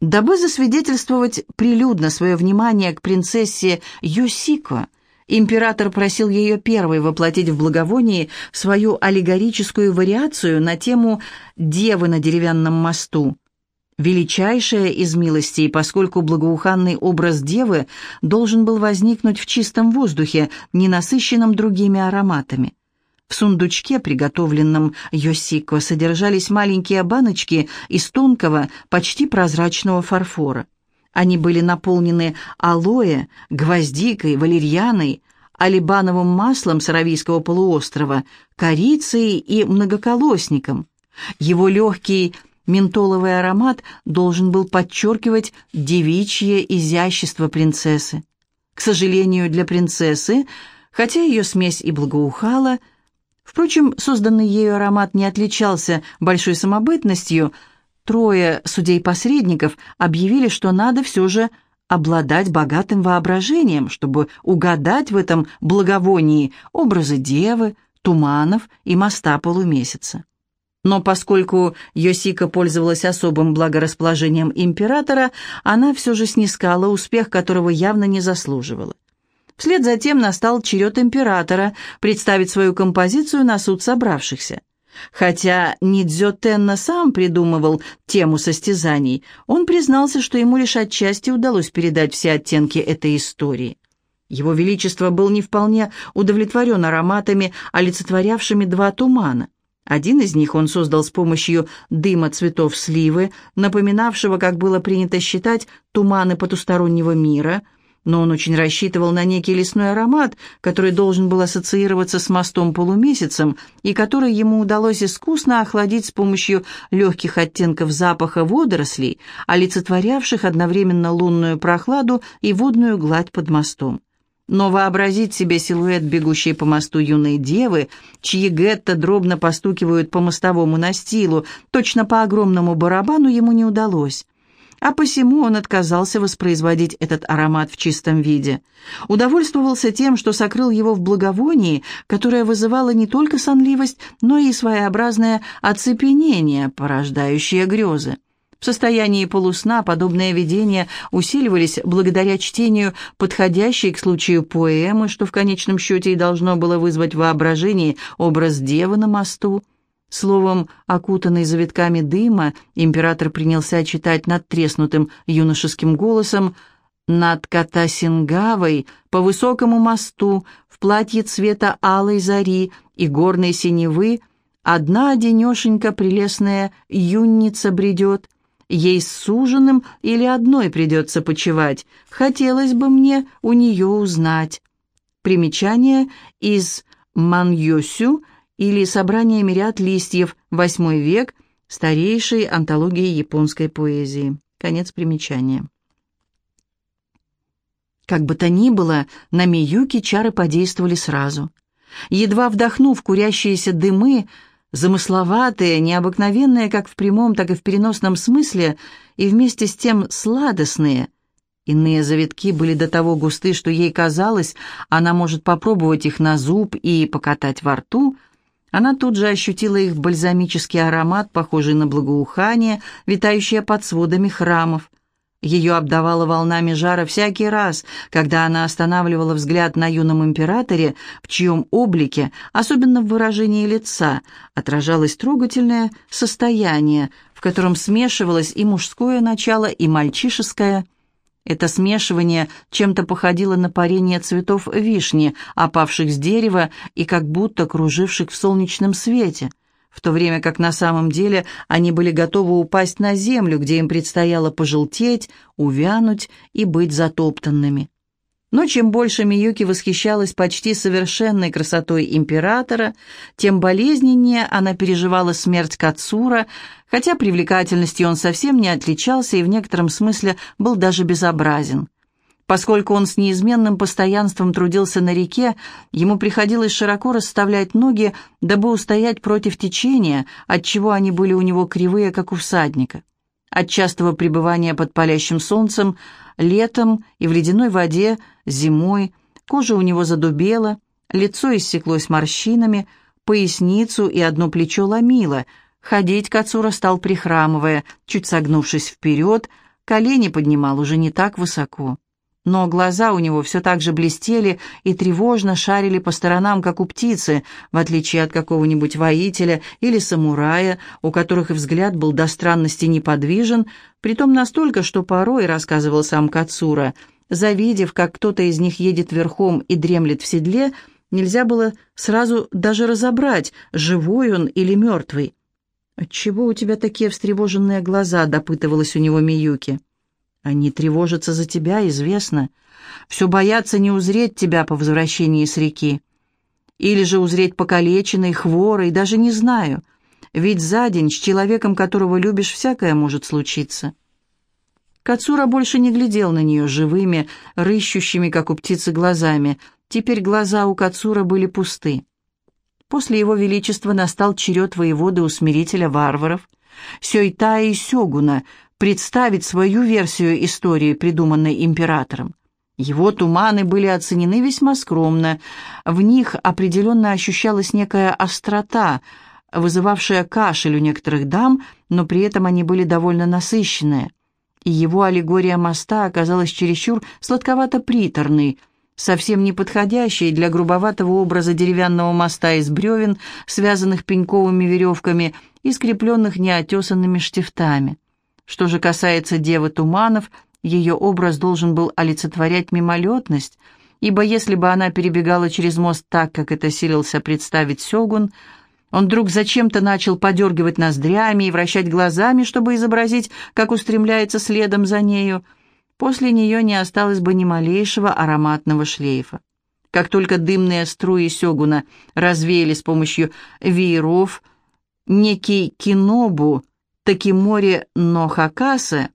Дабы засвидетельствовать прилюдно свое внимание к принцессе Йосико, император просил ее первой воплотить в благовонии свою аллегорическую вариацию на тему «Девы на деревянном мосту», величайшая из милостей, поскольку благоуханный образ девы должен был возникнуть в чистом воздухе, не насыщенном другими ароматами. В сундучке, приготовленном Йосико, содержались маленькие баночки из тонкого, почти прозрачного фарфора. Они были наполнены алоэ, гвоздикой, валерьяной, алибановым маслом с Аравийского полуострова, корицей и многоколосником. Его легкий ментоловый аромат должен был подчеркивать девичье изящество принцессы. К сожалению, для принцессы, хотя ее смесь и благоухала, Впрочем, созданный ею аромат не отличался большой самобытностью. Трое судей-посредников объявили, что надо все же обладать богатым воображением, чтобы угадать в этом благовонии образы девы, туманов и моста полумесяца. Но поскольку Йосика пользовалась особым благорасположением императора, она все же снискала успех, которого явно не заслуживала. Вслед за тем настал черед императора представить свою композицию на суд собравшихся. Хотя Нидзё Тенна сам придумывал тему состязаний, он признался, что ему лишь отчасти удалось передать все оттенки этой истории. Его Величество был не вполне удовлетворен ароматами, олицетворявшими два тумана. Один из них он создал с помощью дыма цветов сливы, напоминавшего, как было принято считать, туманы потустороннего мира – но он очень рассчитывал на некий лесной аромат, который должен был ассоциироваться с мостом-полумесяцем и который ему удалось искусно охладить с помощью легких оттенков запаха водорослей, олицетворявших одновременно лунную прохладу и водную гладь под мостом. Но вообразить себе силуэт бегущей по мосту юной девы, чьи гетто дробно постукивают по мостовому настилу, точно по огромному барабану ему не удалось а посему он отказался воспроизводить этот аромат в чистом виде. Удовольствовался тем, что сокрыл его в благовонии, которое вызывало не только сонливость, но и своеобразное оцепенение, порождающее грезы. В состоянии полусна подобные видения усиливались благодаря чтению подходящей к случаю поэмы, что в конечном счете и должно было вызвать воображение образ девы на мосту, Словом, окутанный завитками дыма, император принялся читать над треснутым юношеским голосом «Над Катасингавой, по высокому мосту, в платье цвета алой зари и горной синевы, одна одинешенька прелестная юнница бредет, ей с суженым или одной придется почевать, хотелось бы мне у нее узнать». Примечание из «Маньосю» или «Собрание мириад листьев», восьмой век, старейшей антологии японской поэзии. Конец примечания. Как бы то ни было, на Миюки чары подействовали сразу. Едва вдохнув курящиеся дымы, замысловатые, необыкновенные как в прямом, так и в переносном смысле, и вместе с тем сладостные. Иные завитки были до того густы, что ей казалось, она может попробовать их на зуб и покатать во рту — она тут же ощутила их бальзамический аромат, похожий на благоухание, витающее под сводами храмов. Ее обдавало волнами жара всякий раз, когда она останавливала взгляд на юном императоре, в чьем облике, особенно в выражении лица, отражалось трогательное состояние, в котором смешивалось и мужское начало, и мальчишеское – это смешивание чем-то походило на парение цветов вишни, опавших с дерева и как будто круживших в солнечном свете, в то время как на самом деле они были готовы упасть на землю, где им предстояло пожелтеть, увянуть и быть затоптанными. Но чем больше Миюки восхищалась почти совершенной красотой императора, тем болезненнее она переживала смерть Кацура, хотя привлекательностью он совсем не отличался и в некотором смысле был даже безобразен. Поскольку он с неизменным постоянством трудился на реке, ему приходилось широко расставлять ноги, дабы устоять против течения, отчего они были у него кривые, как у всадника. От частого пребывания под палящим солнцем – Летом и в ледяной воде, зимой, кожа у него задубела, лицо иссеклось морщинами, поясницу и одно плечо ломило. Ходить Кацура стал прихрамывая, чуть согнувшись вперед, колени поднимал уже не так высоко. Но глаза у него все так же блестели и тревожно шарили по сторонам, как у птицы, в отличие от какого-нибудь воителя или самурая, у которых и взгляд был до странности неподвижен, притом настолько, что порой, рассказывал сам Кацура, завидев, как кто-то из них едет верхом и дремлет в седле, нельзя было сразу даже разобрать, живой он или мертвый. «Отчего у тебя такие встревоженные глаза?» — допытывалась у него Миюки. Они тревожатся за тебя, известно. Все боятся не узреть тебя по возвращении с реки. Или же узреть покалеченной, хворой, даже не знаю. Ведь за день с человеком, которого любишь, всякое может случиться. Кацура больше не глядел на нее живыми, рыщущими, как у птицы, глазами. Теперь глаза у Кацура были пусты. После его величества настал черед воеводы-усмирителя варваров, Сёйта и Сёгуна, представить свою версию истории, придуманной императором. Его туманы были оценены весьма скромно. В них определенно ощущалась некая острота, вызывавшая кашель у некоторых дам, но при этом они были довольно насыщенные. И его аллегория моста оказалась чересчур сладковато-приторной, совсем не подходящей для грубоватого образа деревянного моста из бревен, связанных пеньковыми веревками и скрепленных неотесанными штифтами. Что же касается Девы Туманов, ее образ должен был олицетворять мимолетность, ибо если бы она перебегала через мост так, как это силился представить Сёгун, он вдруг зачем-то начал подергивать ноздрями и вращать глазами, чтобы изобразить, как устремляется следом за нею. После нее не осталось бы ни малейшего ароматного шлейфа. Как только дымные струи Сёгуна развеяли с помощью вееров, некий кинобу Такимори Нохакасе,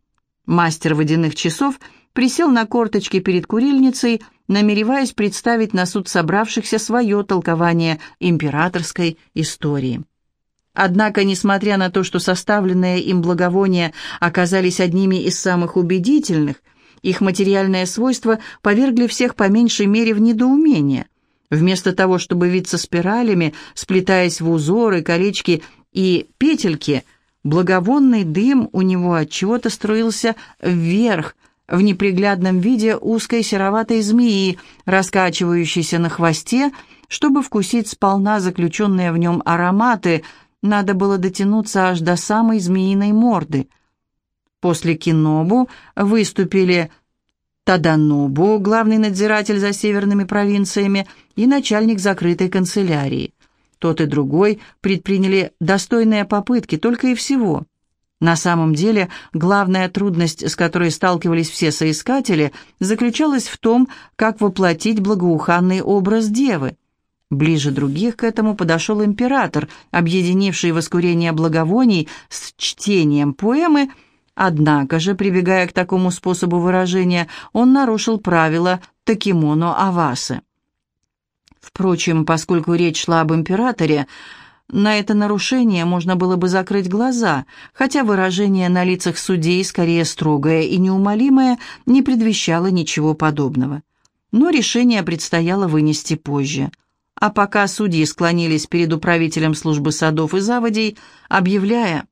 мастер водяных часов, присел на корточки перед курильницей, намереваясь представить на суд собравшихся свое толкование императорской истории. Однако, несмотря на то, что составленные им благовония оказались одними из самых убедительных, их материальные свойства повергли всех по меньшей мере в недоумение. Вместо того, чтобы виться спиралями, сплетаясь в узоры, колечки и петельки – Благовонный дым у него от чего-то струился вверх, в неприглядном виде узкой сероватой змеи, раскачивающейся на хвосте, чтобы вкусить сполна заключенные в нем ароматы, надо было дотянуться аж до самой змеиной морды. После Кинобу выступили Таданобу, главный надзиратель за северными провинциями, и начальник закрытой канцелярии. Тот и другой предприняли достойные попытки, только и всего. На самом деле, главная трудность, с которой сталкивались все соискатели, заключалась в том, как воплотить благоуханный образ девы. Ближе других к этому подошел император, объединивший воскурение благовоний с чтением поэмы, однако же, прибегая к такому способу выражения, он нарушил правила «такимоно авасы». Впрочем, поскольку речь шла об императоре, на это нарушение можно было бы закрыть глаза, хотя выражение на лицах судей, скорее строгое и неумолимое, не предвещало ничего подобного. Но решение предстояло вынести позже. А пока судьи склонились перед управителем службы садов и заводей, объявляя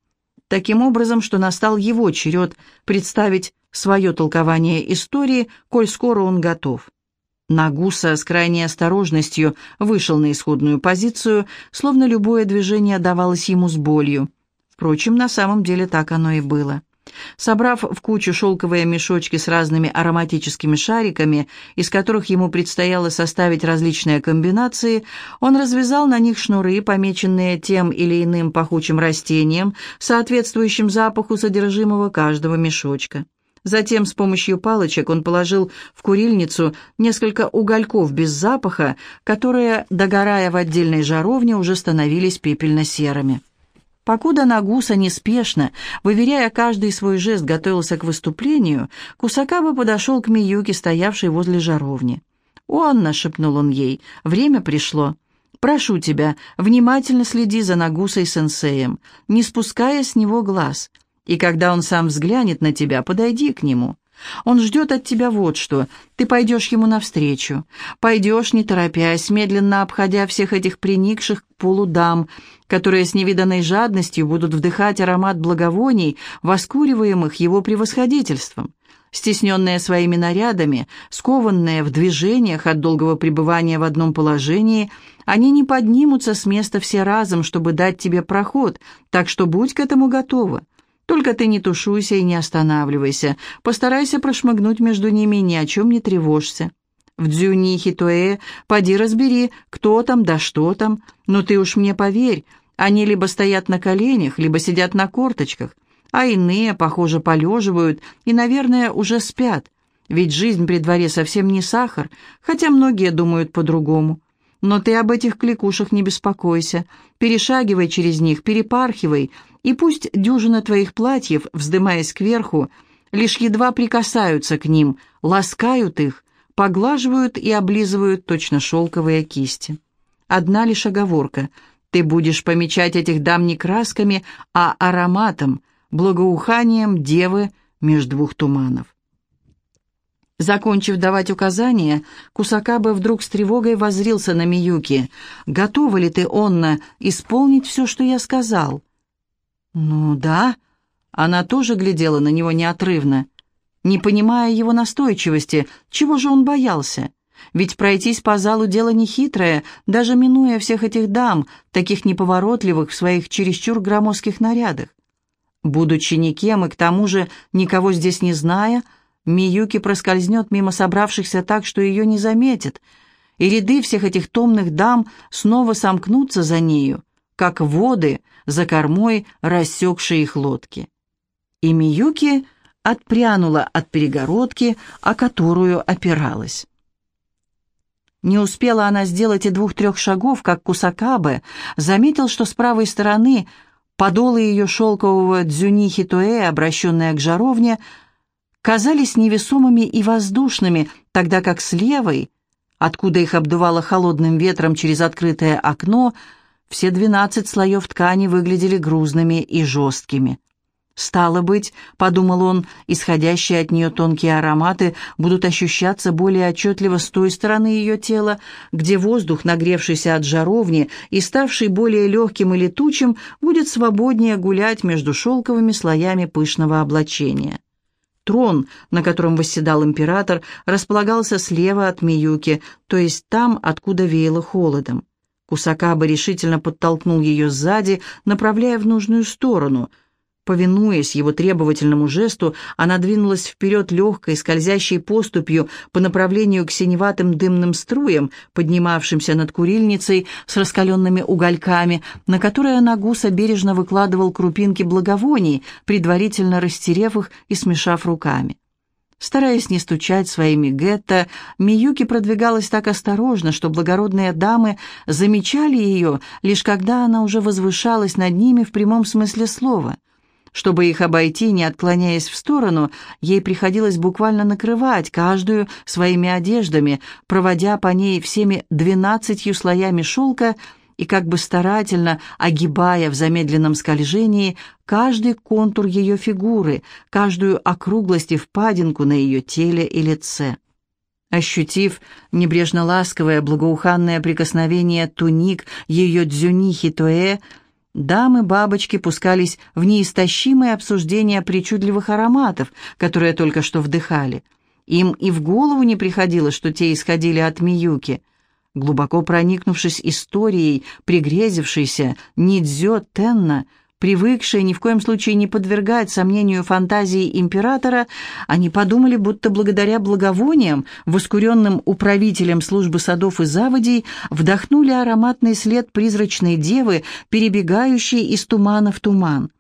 таким образом, что настал его черед представить свое толкование истории, коль скоро он готов. Нагуса с крайней осторожностью вышел на исходную позицию, словно любое движение давалось ему с болью. Впрочем, на самом деле так оно и было. Собрав в кучу шелковые мешочки с разными ароматическими шариками, из которых ему предстояло составить различные комбинации, он развязал на них шнуры, помеченные тем или иным пахучим растением, соответствующим запаху содержимого каждого мешочка. Затем с помощью палочек он положил в курильницу несколько угольков без запаха, которые, догорая в отдельной жаровне, уже становились пепельно-серыми. Покуда Нагуса неспешно, выверяя каждый свой жест, готовился к выступлению, Кусакаба подошел к Миюке, стоявшей возле жаровни. «Онна», — шепнул он ей, — «время пришло. Прошу тебя, внимательно следи за Нагусой-сенсеем, не спуская с него глаз. И когда он сам взглянет на тебя, подойди к нему. Он ждет от тебя вот что. Ты пойдешь ему навстречу. Пойдешь, не торопясь, медленно обходя всех этих приникших к полу дам, которые с невиданной жадностью будут вдыхать аромат благовоний, воскуриваемых его превосходительством. Стесненные своими нарядами, скованные в движениях от долгого пребывания в одном положении, они не поднимутся с места все разом, чтобы дать тебе проход, так что будь к этому готова. Только ты не тушуйся и не останавливайся. Постарайся прошмыгнуть между ними и ни о чем не тревожься. В Дзюни Хитуэ поди разбери, кто там да что там. Но ты уж мне поверь, они либо стоят на коленях, либо сидят на корточках, а иные, похоже, полеживают и, наверное, уже спят. Ведь жизнь при дворе совсем не сахар, хотя многие думают по-другому. Но ты об этих кликушах не беспокойся. Перешагивай через них, перепархивай, и пусть дюжина твоих платьев, вздымаясь кверху, лишь едва прикасаются к ним, ласкают их, поглаживают и облизывают точно шелковые кисти. Одна лишь оговорка — ты будешь помечать этих дам не красками, а ароматом, благоуханием девы меж двух туманов. Закончив давать указания, Кусакабе вдруг с тревогой возрился на Миюки. «Готова ли ты, Онна, исполнить все, что я сказал?» «Ну да». Она тоже глядела на него неотрывно, не понимая его настойчивости, чего же он боялся. Ведь пройтись по залу дело нехитрое, даже минуя всех этих дам, таких неповоротливых в своих чересчур громоздких нарядах. Будучи никем и к тому же никого здесь не зная, Миюки проскользнет мимо собравшихся так, что ее не заметит, и ряды всех этих томных дам снова сомкнутся за нею, как воды за кормой рассекшие их лодки. И Миюки отпрянула от перегородки, о которую опиралась. Не успела она сделать и двух-трех шагов, как Кусакабе заметил, что с правой стороны подолы ее шелкового дзюнихи туэ, обращенные к жаровне, казались невесомыми и воздушными, тогда как с левой, откуда их обдувало холодным ветром через открытое окно, все двенадцать слоев ткани выглядели грузными и жесткими. «Стало быть, — подумал он, — исходящие от нее тонкие ароматы будут ощущаться более отчетливо с той стороны ее тела, где воздух, нагревшийся от жаровни и ставший более легким и летучим, будет свободнее гулять между шелковыми слоями пышного облачения». Трон, на котором восседал император, располагался слева от Миюки, то есть там, откуда веяло холодом. Кусакаба решительно подтолкнул ее сзади, направляя в нужную сторону — Повинуясь его требовательному жесту, она двинулась вперед легкой, скользящей поступью по направлению к синеватым дымным струям, поднимавшимся над курильницей с раскаленными угольками, на которые Нагуса бережно выкладывал крупинки благовоний, предварительно растерев их и смешав руками. Стараясь не стучать своими гетто, Миюки продвигалась так осторожно, что благородные дамы замечали ее, лишь когда она уже возвышалась над ними в прямом смысле слова — чтобы их обойти, не отклоняясь в сторону, ей приходилось буквально накрывать каждую своими одеждами, проводя по ней всеми двенадцатью слоями шелка и как бы старательно огибая в замедленном скольжении каждый контур ее фигуры, каждую округлость и впадинку на ее теле и лице. Ощутив небрежно ласковое благоуханное прикосновение туник ее дзюнихи Тоэ, Дамы-бабочки пускались в неистощимое обсуждение причудливых ароматов, которые только что вдыхали. Им и в голову не приходило, что те исходили от Миюки. Глубоко проникнувшись историей, пригрезившейся Нидзё Тенна, привыкшие ни в коем случае не подвергать сомнению фантазии императора, они подумали, будто благодаря благовониям, воскуренным управителем службы садов и заводей, вдохнули ароматный след призрачной девы, перебегающей из тумана в туман.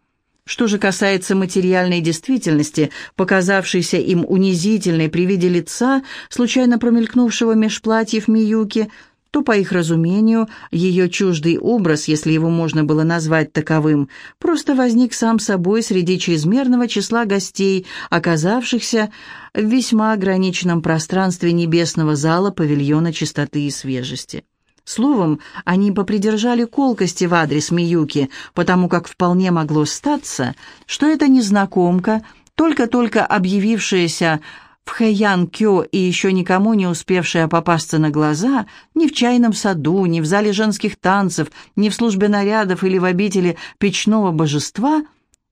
Что же касается материальной действительности, показавшейся им унизительной при виде лица, случайно промелькнувшего меж платьев Миюки – то, по их разумению, ее чуждый образ, если его можно было назвать таковым, просто возник сам собой среди чрезмерного числа гостей, оказавшихся в весьма ограниченном пространстве небесного зала павильона чистоты и свежести. Словом, они попридержали колкости в адрес Миюки, потому как вполне могло статься, что эта незнакомка – только-только объявившаяся в Хэян-Кё и еще никому не успевшая попасться на глаза, ни в чайном саду, ни в зале женских танцев, ни в службе нарядов или в обители печного божества,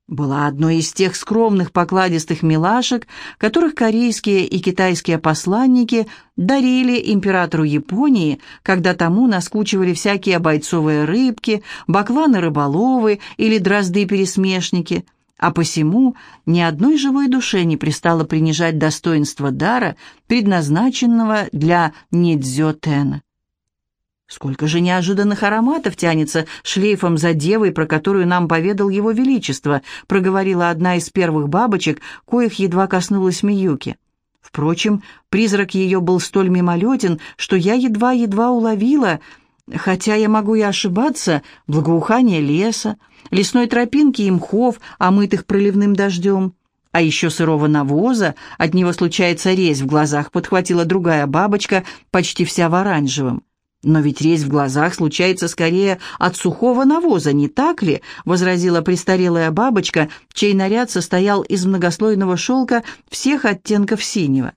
была одной из тех скромных покладистых милашек, которых корейские и китайские посланники дарили императору Японии, когда тому наскучивали всякие бойцовые рыбки, бакланы-рыболовы или дрозды-пересмешники – а посему ни одной живой душе не пристало принижать достоинство дара, предназначенного для Нидзё-Тена. Сколько же неожиданных ароматов тянется шлейфом за девой, про которую нам поведал его величество, проговорила одна из первых бабочек, коих едва коснулась Миюки. Впрочем, призрак ее был столь мимолетен, что я едва-едва уловила, хотя я могу и ошибаться, благоухание леса, лесной тропинки и мхов, омытых проливным дождем. А еще сырого навоза, от него случается резь в глазах, подхватила другая бабочка, почти вся в оранжевом. «Но ведь резь в глазах случается скорее от сухого навоза, не так ли?» — возразила престарелая бабочка, чей наряд состоял из многослойного шелка всех оттенков синего.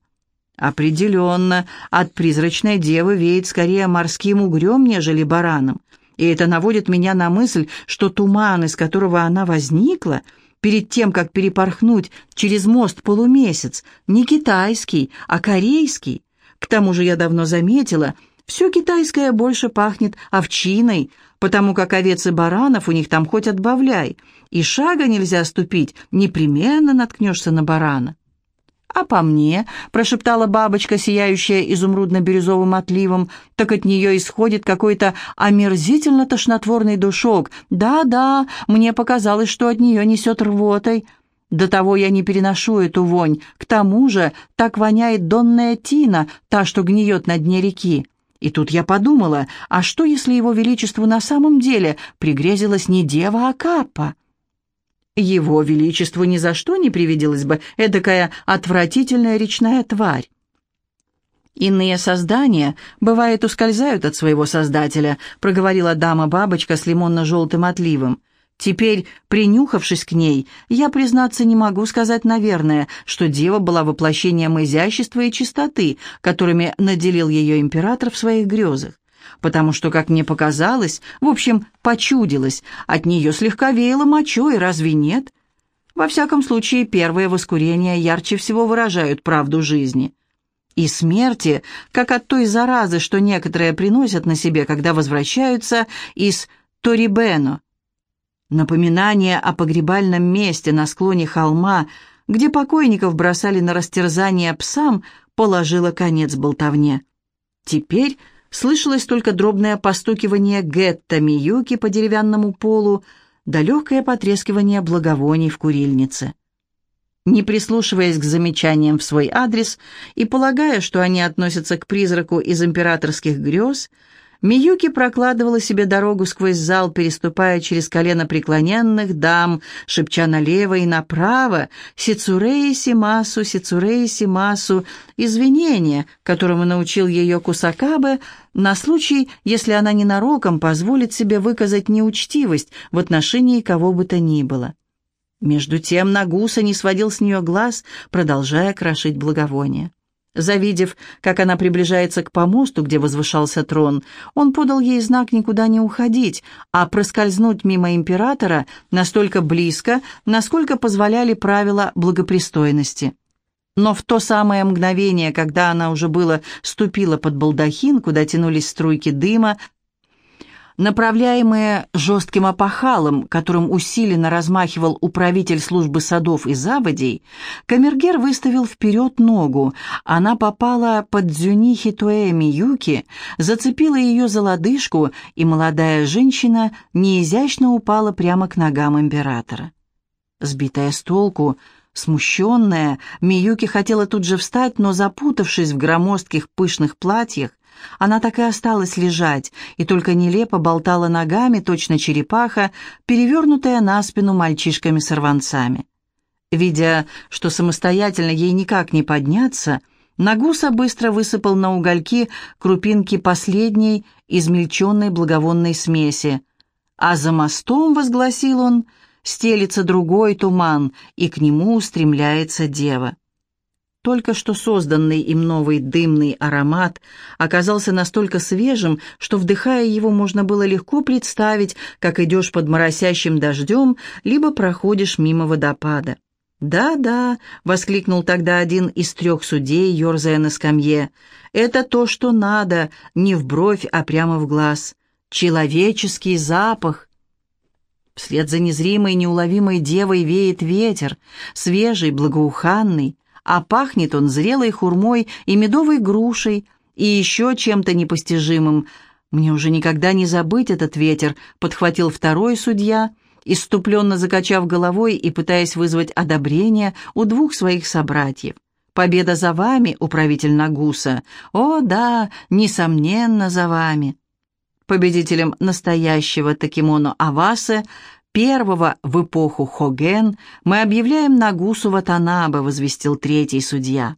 «Определенно, от призрачной девы веет скорее морским угрем, нежели бараном. И это наводит меня на мысль, что туман, из которого она возникла, перед тем, как перепорхнуть через мост полумесяц, не китайский, а корейский. К тому же я давно заметила, все китайское больше пахнет овчиной, потому как овец и баранов у них там хоть отбавляй, и шага нельзя ступить, непременно наткнешься на барана. «А по мне», — прошептала бабочка, сияющая изумрудно-бирюзовым отливом, «так от нее исходит какой-то омерзительно-тошнотворный душок. Да-да, мне показалось, что от нее несет рвотой. До того я не переношу эту вонь. К тому же так воняет донная тина, та, что гниет на дне реки». И тут я подумала, а что, если его величеству на самом деле пригрезилась не дева, а капа? Его Величеству ни за что не привиделась бы эдакая отвратительная речная тварь. «Иные создания, бывает, ускользают от своего создателя», проговорила дама-бабочка с лимонно-желтым отливом. «Теперь, принюхавшись к ней, я, признаться, не могу сказать, наверное, что дева была воплощением изящества и чистоты, которыми наделил ее император в своих грезах потому что, как мне показалось, в общем, почудилось, от нее слегка веяло мочой, разве нет? Во всяком случае, первые воскурения ярче всего выражают правду жизни. И смерти, как от той заразы, что некоторые приносят на себе, когда возвращаются из Торибено. Напоминание о погребальном месте на склоне холма, где покойников бросали на растерзание псам, положило конец болтовне. Теперь слышалось только дробное постукивание гетто Миюки по деревянному полу, да легкое потрескивание благовоний в курильнице. Не прислушиваясь к замечаниям в свой адрес и полагая, что они относятся к призраку из императорских грез, Миюки прокладывала себе дорогу сквозь зал, переступая через колено преклоненных дам, шепча налево и направо «Сицурей Симасу, Сицурей Симасу» извинения, которому научил ее Кусакабе, на случай, если она ненароком позволит себе выказать неучтивость в отношении кого бы то ни было. Между тем Нагуса не сводил с нее глаз, продолжая крошить благовоние. Завидев, как она приближается к помосту, где возвышался трон, он подал ей знак никуда не уходить, а проскользнуть мимо императора настолько близко, насколько позволяли правила благопристойности. Но в то самое мгновение, когда она уже было ступила под балдахин, куда тянулись струйки дыма, направляемые жестким опахалом, которым усиленно размахивал управитель службы садов и заводей, камергер выставил вперед ногу. Она попала под дзюни Хитуэ Миюки, зацепила ее за лодыжку, и молодая женщина неизящно упала прямо к ногам императора. Сбитая с толку, смущенная, Миюки хотела тут же встать, но, запутавшись в громоздких пышных платьях, она так и осталась лежать, и только нелепо болтала ногами, точно черепаха, перевернутая на спину мальчишками-сорванцами. Видя, что самостоятельно ей никак не подняться, Нагуса быстро высыпал на угольки крупинки последней измельченной благовонной смеси. А за мостом, возгласил он, стелится другой туман, и к нему устремляется дева. Только что созданный им новый дымный аромат оказался настолько свежим, что, вдыхая его, можно было легко представить, как идешь под моросящим дождем, либо проходишь мимо водопада. «Да-да», — воскликнул тогда один из трех судей, ерзая на скамье, — «это то, что надо, не в бровь, а прямо в глаз. Человеческий запах». Вслед за незримой неуловимой девой веет ветер, свежий, благоуханный, а пахнет он зрелой хурмой и медовой грушей, и еще чем-то непостижимым. «Мне уже никогда не забыть этот ветер», — подхватил второй судья, иступленно закачав головой и пытаясь вызвать одобрение у двух своих собратьев. «Победа за вами, управитель Нагуса! О, да, несомненно, за вами!» Победителем настоящего Такимоно Авасы Первого в эпоху Хоген мы объявляем Нагусу Ватанабе, возвестил третий судья.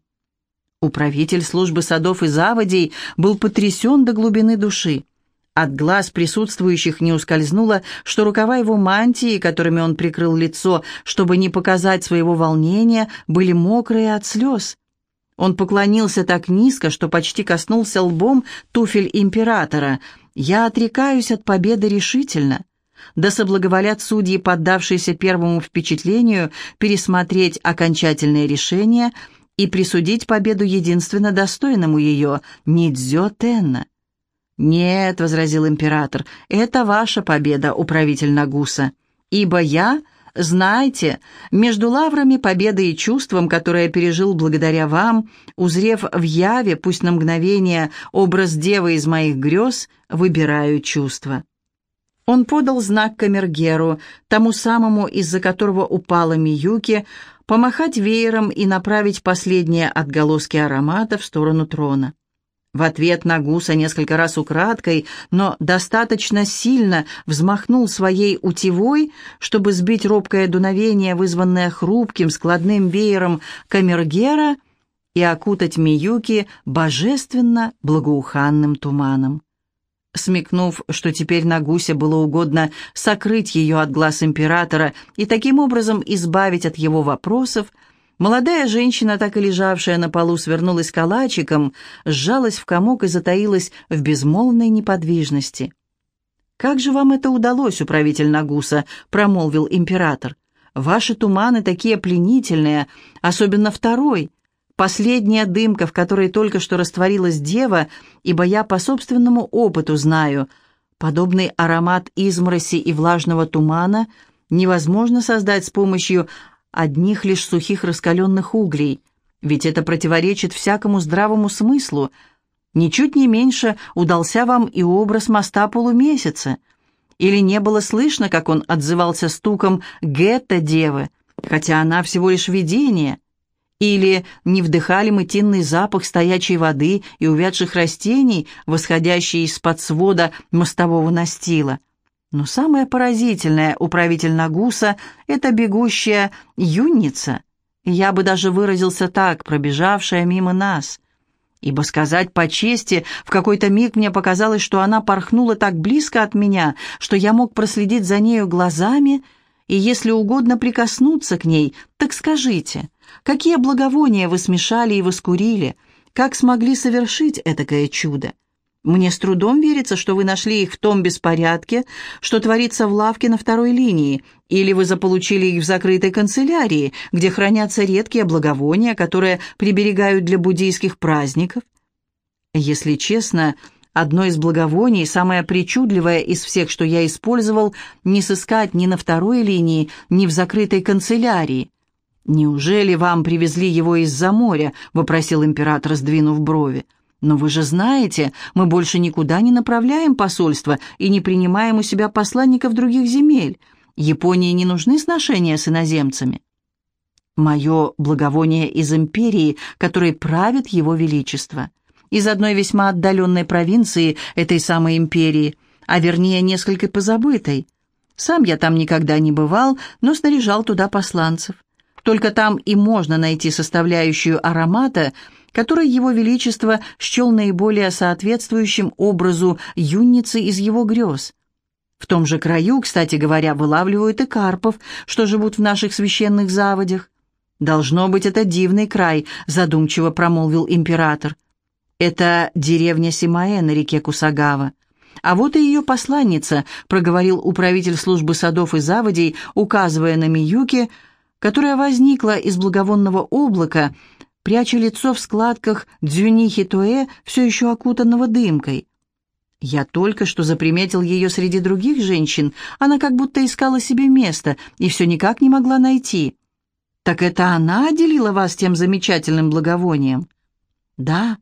Управитель службы садов и заводей был потрясен до глубины души. От глаз присутствующих не ускользнуло, что рукава его мантии, которыми он прикрыл лицо, чтобы не показать своего волнения, были мокрые от слез. Он поклонился так низко, что почти коснулся лбом туфель императора. «Я отрекаюсь от победы решительно да соблаговолят судьи, поддавшиеся первому впечатлению, пересмотреть окончательное решение и присудить победу единственно достойному ее, Нидзё Тенна. «Нет», — возразил император, — «это ваша победа, управитель Нагуса, ибо я...» Знайте, между лаврами победы и чувством, которое пережил благодаря вам, узрев в яве, пусть на мгновение, образ девы из моих грез, выбираю чувство. Он подал знак камергеру, тому самому, из-за которого упала Миюки, помахать веером и направить последние отголоски аромата в сторону трона. В ответ на гуса несколько раз украдкой, но достаточно сильно взмахнул своей утевой, чтобы сбить робкое дуновение, вызванное хрупким складным веером камергера, и окутать Миюки божественно благоуханным туманом. Смекнув, что теперь на гуся было угодно сокрыть ее от глаз императора и таким образом избавить от его вопросов, молодая женщина, так и лежавшая на полу, свернулась калачиком, сжалась в комок и затаилась в безмолвной неподвижности. «Как же вам это удалось, управитель Нагуса?» — промолвил император. «Ваши туманы такие пленительные, особенно второй. Последняя дымка, в которой только что растворилась дева, ибо я по собственному опыту знаю, подобный аромат измороси и влажного тумана невозможно создать с помощью одних лишь сухих раскаленных углей, ведь это противоречит всякому здравому смыслу. Ничуть не меньше удался вам и образ моста полумесяца. Или не было слышно, как он отзывался стуком «гетто девы», хотя она всего лишь видение — или не вдыхали мы тинный запах стоячей воды и увядших растений, восходящий из-под свода мостового настила. Но самое поразительное у правитель Нагуса — это бегущая юница. Я бы даже выразился так, пробежавшая мимо нас. Ибо сказать по чести, в какой-то миг мне показалось, что она порхнула так близко от меня, что я мог проследить за нею глазами, и если угодно прикоснуться к ней, так скажите — Какие благовония вы смешали и воскурили? Как смогли совершить этакое чудо? Мне с трудом верится, что вы нашли их в том беспорядке, что творится в лавке на второй линии, или вы заполучили их в закрытой канцелярии, где хранятся редкие благовония, которые приберегают для буддийских праздников. Если честно, одно из благовоний, самое причудливое из всех, что я использовал, не сыскать ни на второй линии, ни в закрытой канцелярии. «Неужели вам привезли его из-за моря?» — вопросил император, сдвинув брови. «Но вы же знаете, мы больше никуда не направляем посольство и не принимаем у себя посланников других земель. Японии не нужны сношения с иноземцами». «Мое благовоние из империи, которой правит его величество, из одной весьма отдаленной провинции этой самой империи, а вернее несколько позабытой. Сам я там никогда не бывал, но снаряжал туда посланцев. Только там и можно найти составляющую аромата, который Его Величество счел наиболее соответствующим образу юницы из его грез. В том же краю, кстати говоря, вылавливают и карпов, что живут в наших священных заводях. «Должно быть, это дивный край», — задумчиво промолвил император. «Это деревня Симаэ на реке Кусагава. А вот и ее посланница», — проговорил управитель службы садов и заводей, указывая на Миюки, которая возникла из благовонного облака, пряча лицо в складках дзюнихи Туэ, все еще окутанного дымкой. Я только что заприметил ее среди других женщин, она как будто искала себе место и все никак не могла найти. «Так это она отделила вас тем замечательным благовонием?» «Да,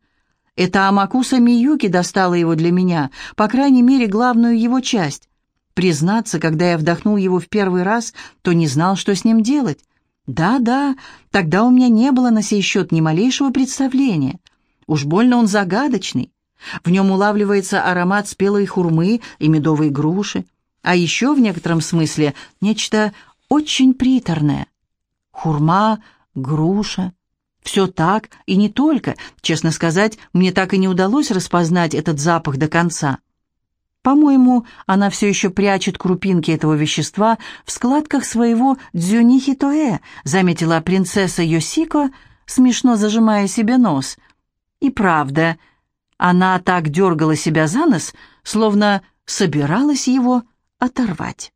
это Амакуса Миюки достала его для меня, по крайней мере, главную его часть. Признаться, когда я вдохнул его в первый раз, то не знал, что с ним делать. Да-да, тогда у меня не было на сей счет ни малейшего представления. Уж больно он загадочный. В нем улавливается аромат спелой хурмы и медовой груши, а еще в некотором смысле нечто очень приторное. Хурма, груша. Все так и не только. Честно сказать, мне так и не удалось распознать этот запах до конца. По-моему, она все еще прячет крупинки этого вещества в складках своего дзюнихитоэ, заметила принцесса Йосико, смешно зажимая себе нос. И правда, она так дергала себя за нос, словно собиралась его оторвать.